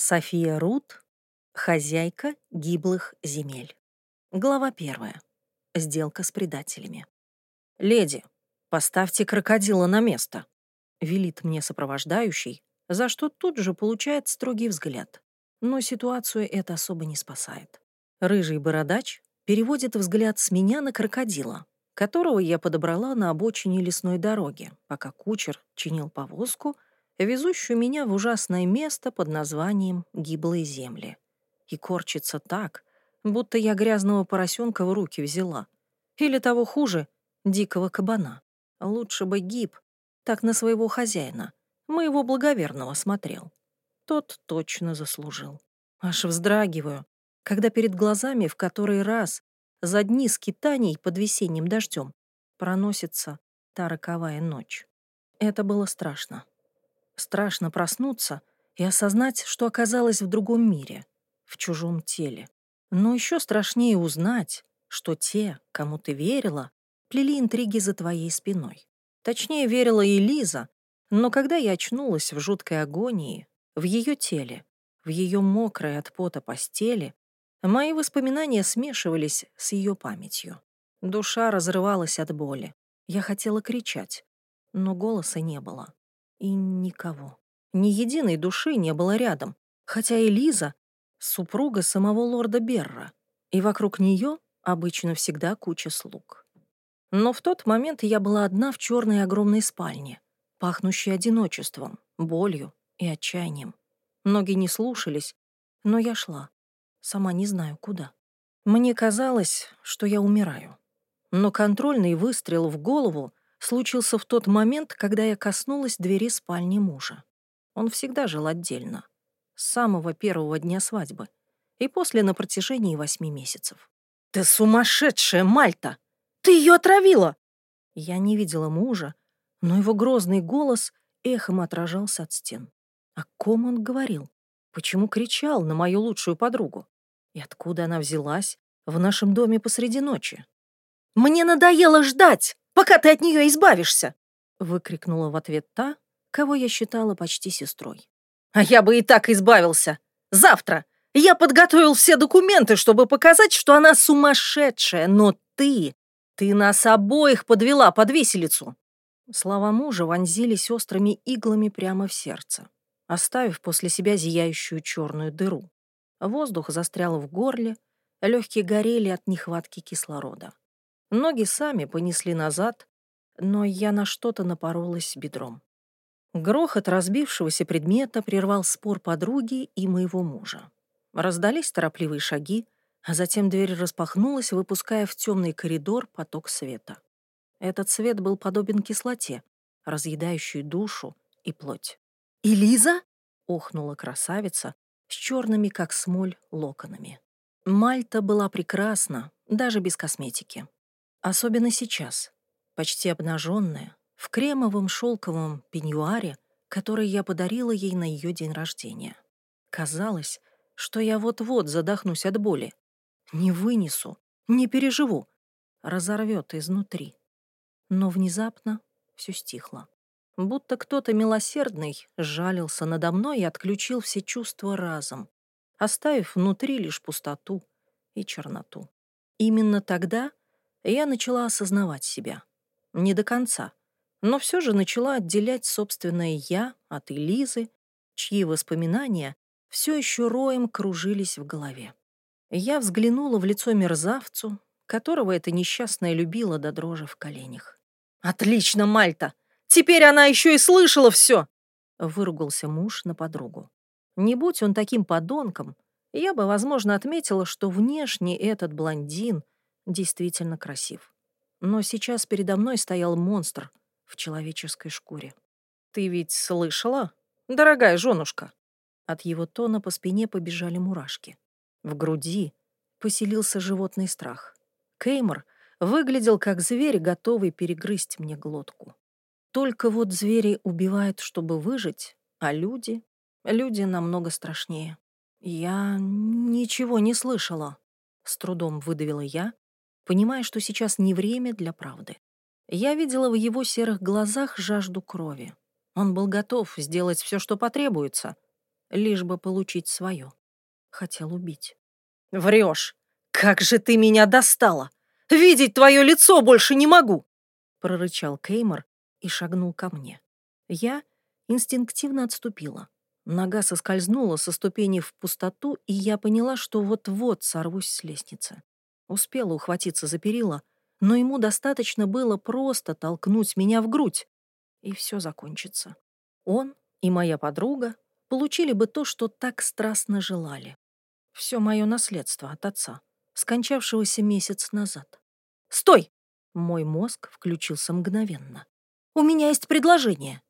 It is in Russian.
София Рут, хозяйка гиблых земель. Глава первая. Сделка с предателями. «Леди, поставьте крокодила на место», — велит мне сопровождающий, за что тут же получает строгий взгляд. Но ситуацию это особо не спасает. Рыжий бородач переводит взгляд с меня на крокодила, которого я подобрала на обочине лесной дороги, пока кучер чинил повозку — везущую меня в ужасное место под названием «Гиблые земли». И корчится так, будто я грязного поросенка в руки взяла. Или того хуже — дикого кабана. Лучше бы гиб, так на своего хозяина, моего благоверного смотрел. Тот точно заслужил. Аж вздрагиваю, когда перед глазами в который раз за дни скитаний под весенним дождем проносится та роковая ночь. Это было страшно. Страшно проснуться и осознать, что оказалась в другом мире, в чужом теле. Но еще страшнее узнать, что те, кому ты верила, плели интриги за твоей спиной. Точнее, верила и Лиза, но когда я очнулась в жуткой агонии, в ее теле, в ее мокрой от пота постели, мои воспоминания смешивались с ее памятью. Душа разрывалась от боли. Я хотела кричать, но голоса не было. И никого. Ни единой души не было рядом, хотя и Лиза — супруга самого лорда Берра, и вокруг нее обычно всегда куча слуг. Но в тот момент я была одна в черной огромной спальне, пахнущей одиночеством, болью и отчаянием. Ноги не слушались, но я шла, сама не знаю куда. Мне казалось, что я умираю. Но контрольный выстрел в голову случился в тот момент, когда я коснулась двери спальни мужа. Он всегда жил отдельно, с самого первого дня свадьбы и после на протяжении восьми месяцев. «Ты сумасшедшая, Мальта! Ты ее отравила!» Я не видела мужа, но его грозный голос эхом отражался от стен. О ком он говорил? Почему кричал на мою лучшую подругу? И откуда она взялась в нашем доме посреди ночи? «Мне надоело ждать!» Пока ты от нее избавишься!» — выкрикнула в ответ та, кого я считала почти сестрой. «А я бы и так избавился! Завтра! Я подготовил все документы, чтобы показать, что она сумасшедшая, но ты... Ты нас обоих подвела под виселицу!» Слова мужа вонзились острыми иглами прямо в сердце, оставив после себя зияющую черную дыру. Воздух застрял в горле, легкие горели от нехватки кислорода. Ноги сами понесли назад, но я на что-то напоролась бедром. Грохот разбившегося предмета прервал спор подруги и моего мужа. Раздались торопливые шаги, а затем дверь распахнулась, выпуская в темный коридор поток света. Этот свет был подобен кислоте, разъедающей душу и плоть. «Элиза?» — охнула красавица с черными, как смоль, локонами. Мальта была прекрасна, даже без косметики. Особенно сейчас, почти обнаженная, в кремовом шелковом пеньюаре, который я подарила ей на ее день рождения. Казалось, что я вот-вот задохнусь от боли. Не вынесу, не переживу. Разорвет изнутри. Но внезапно все стихло. Будто кто-то милосердный жалился надо мной и отключил все чувства разом, оставив внутри лишь пустоту и черноту. Именно тогда я начала осознавать себя. Не до конца, но все же начала отделять собственное «я» от Элизы, чьи воспоминания все еще роем кружились в голове. Я взглянула в лицо мерзавцу, которого эта несчастная любила до дрожи в коленях. «Отлично, Мальта! Теперь она еще и слышала все!» — выругался муж на подругу. Не будь он таким подонком, я бы, возможно, отметила, что внешне этот блондин — действительно красив. Но сейчас передо мной стоял монстр в человеческой шкуре. «Ты ведь слышала, дорогая женушка?» От его тона по спине побежали мурашки. В груди поселился животный страх. Кеймор выглядел как зверь, готовый перегрызть мне глотку. Только вот звери убивают, чтобы выжить, а люди... Люди намного страшнее. Я ничего не слышала. С трудом выдавила я, понимая, что сейчас не время для правды. Я видела в его серых глазах жажду крови. Он был готов сделать все, что потребуется, лишь бы получить свое. Хотел убить. Врешь! Как же ты меня достала! Видеть твое лицо больше не могу!» прорычал Кеймор и шагнул ко мне. Я инстинктивно отступила. Нога соскользнула со ступени в пустоту, и я поняла, что вот-вот сорвусь с лестницы. Успела ухватиться за перила, но ему достаточно было просто толкнуть меня в грудь, и все закончится. Он и моя подруга получили бы то, что так страстно желали. Все мое наследство от отца, скончавшегося месяц назад. «Стой!» Мой мозг включился мгновенно. «У меня есть предложение!»